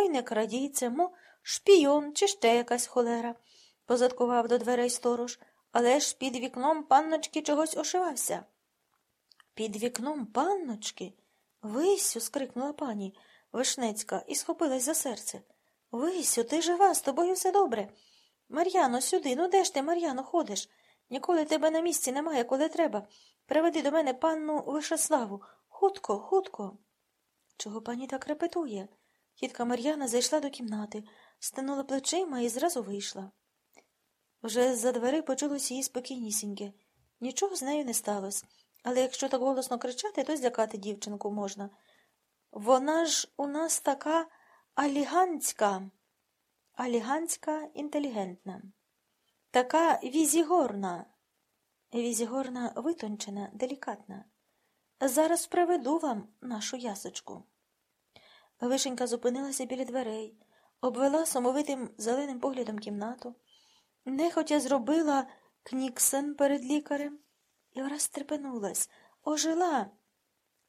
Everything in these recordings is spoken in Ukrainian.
Не крадій, мо шпійон чи ще якась холера, позадкував до дверей сторож, але ж під вікном панночки чогось ошивався. Під вікном панночки? Висю. скрикнула пані Вишнецька і схопилась за серце. Висю, ти жива, з тобою все добре. Мар'яно, сюди, ну де ж ти, Мар'яно, ходиш? Ніколи тебе на місці немає, коли треба. Приведи до мене панну Вишеславу. Хутко, хутко. Чого пані так репетує? Тітка Мар'яна зайшла до кімнати, стинула плечима і зразу вийшла. Вже з за двери почулося її спокійнісіньке. Нічого з нею не сталося, але якщо так голосно кричати, то злякати дівчинку можна. Вона ж у нас така аліганська, аліганська інтелігентна, така візігорна, візігорна витончена, делікатна. Зараз приведу вам нашу ясочку. Вишенька зупинилася біля дверей, обвела сумовитим зеленим поглядом кімнату, нехотя зробила кніксен перед лікарем і враз стрепенулась, ожила,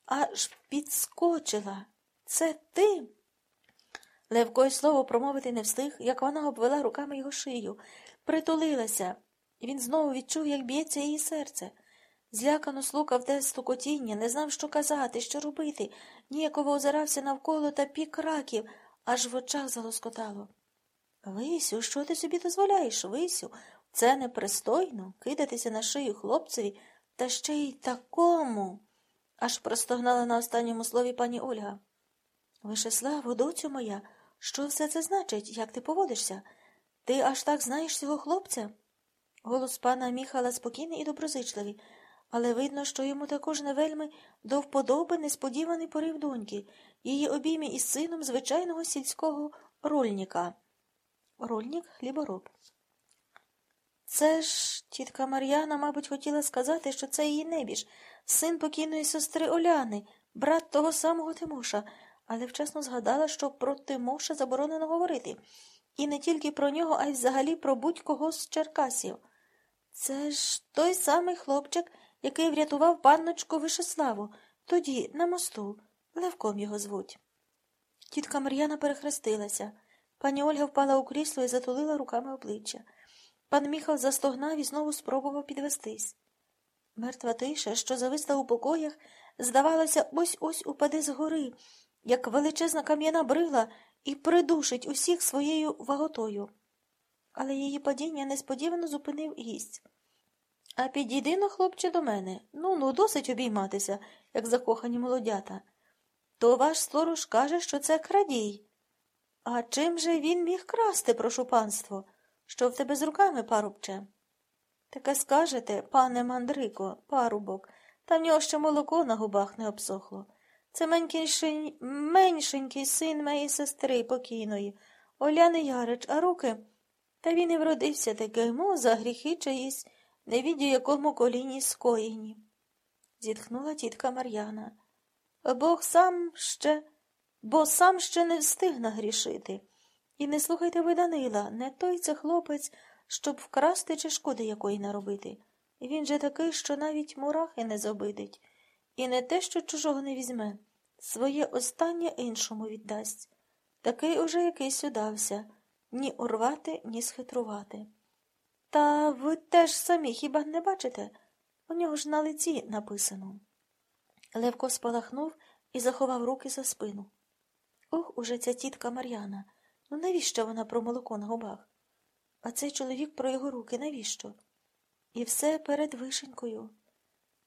аж підскочила. Це ти? Левко й слово промовити не встиг, як вона обвела руками його шию, притулилася, і він знову відчув, як б'ється її серце. Злякано слухав те стукотіння, не знав, що казати, що робити, ніяково озирався навколо та пік раків, аж в очах залоскотало. Висю, що ти собі дозволяєш, Висю? Це непристойно кидатися на шию хлопцеві, та ще й такому. аж простогнала на останньому слові пані Ольга. Вишеславо, доцю моя, що все це значить, як ти поводишся? Ти аж так знаєш цього хлопця? Голос пана Міхала спокійний і доброзичливий але видно, що йому також не вельми до вподоби несподіваний порив доньки, її обіймі із сином звичайного сільського рольника. Рольник хлібороб. Це ж тітка Мар'яна, мабуть, хотіла сказати, що це її небіж, син покійної сестри Оляни, брат того самого Тимоша, але вчасно згадала, що про Тимоша заборонено говорити, і не тільки про нього, а й взагалі про будь-кого з Черкасів. Це ж той самий хлопчик, який врятував панночку Вишеславу, тоді на мосту, Левком його звуть. Тітка Мар'яна перехрестилася. Пані Ольга впала у крісло і затулила руками обличчя. Пан Міхал застогнав і знову спробував підвестись. Мертва тиша, що зависла у покоях, здавалося, ось ось упаде з гори, як величезна кам'яна брила і придушить усіх своєю ваготою. Але її падіння несподівано зупинив гість. А підійди но, хлопче, до мене. Ну, ну, досить обійматися, як закохані молодята. То ваш сторож каже, що це крадій. А чим же він міг красти, прошу панство? Що в тебе з руками, парубче? Таке скажете, пане мандрико, парубок, та в нього ще молоко на губах не обсохло. Це меншенький, меншенький син моєї сестри покійної, Оляни Ярич, а руки. Та він і вродився таке, мо за гріхи чиїсь не віддю якому коліні скоєні. Зітхнула тітка Мар'яна. Бог сам ще, бо сам ще не встиг нагрішити. І не слухайте ви Данила, не той це хлопець, щоб вкрасти чи шкоди якої наробити. Він же такий, що навіть мурахи не зобидить, і не те, що чужого не візьме, своє останнє іншому віддасть. Такий уже якийсь удався ні урвати, ні схитрувати. Та ви теж самі хіба не бачите? У нього ж на лиці написано. Левко спалахнув і заховав руки за спину. Ох, уже ця тітка Мар'яна. Ну навіщо вона про молоко на губах? А цей чоловік про його руки навіщо? І все перед вишенькою.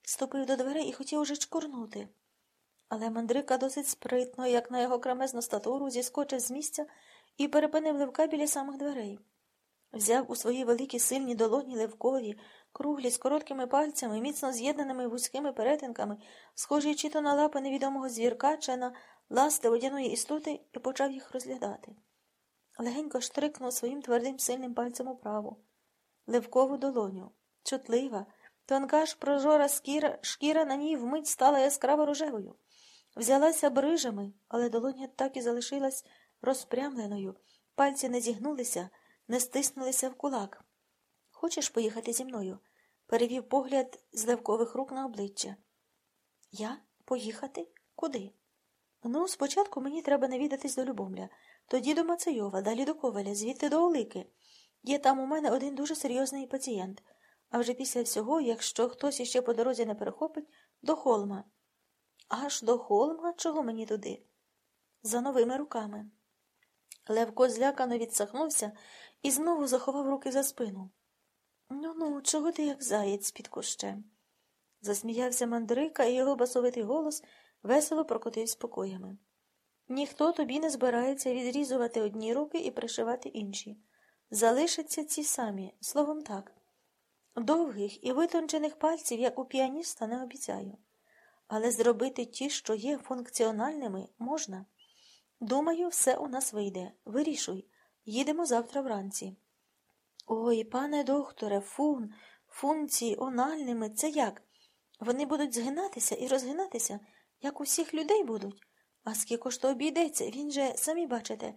Ступив до дверей і хотів уже чкурнути. Але мандрика досить спритно, як на його кремезну статуру, зіскочив з місця і перепинив Левка біля самих дверей. Взяв у свої великі сильні долоні левкові, круглі з короткими пальцями, міцно з'єднаними вузькими перетинками, схожі чи то на лапи невідомого звірка, чи на ласти водяної істоти, і почав їх розглядати. Легенько штрикнув своїм твердим сильним пальцем управу. Левкову долоню, чутлива, тонка ж прожора скіра, шкіра на ній вмить стала яскраво рожевою. Взялася брижами, але долоня так і залишилась розпрямленою, пальці не зігнулися не стиснулися в кулак. Хочеш поїхати зі мною? перевів погляд з левкових рук на обличчя. Я поїхати? Куди? Ну, спочатку мені треба навідатись до Любомля, тоді до Мацейова, далі до Коваля, звідти до Олики. Є там у мене один дуже серйозний пацієнт. А вже після всього, якщо хтось іще по дорозі не перехопить, до холма. Аж до холма? Чого мені туди? За новими руками. Левко злякано відсахнувся і знову заховав руки за спину. Ну ну, чого ти як заєць під кущем? Засміявся мандрика, і його басовитий голос весело прокотився покоями. Ніхто тобі не збирається відрізувати одні руки і пришивати інші. Залишаться ці самі, словом так. Довгих і витончених пальців, як у піаніста, не обіцяю. Але зробити ті, що є функціональними, можна. Думаю, все у нас вийде. Вирішуй. Їдемо завтра вранці. Ой, пане докторе, фун, функції ональними це як? Вони будуть згинатися і розгинатися, як усіх людей будуть. А скільки ж то обійдеться, він же, самі бачите,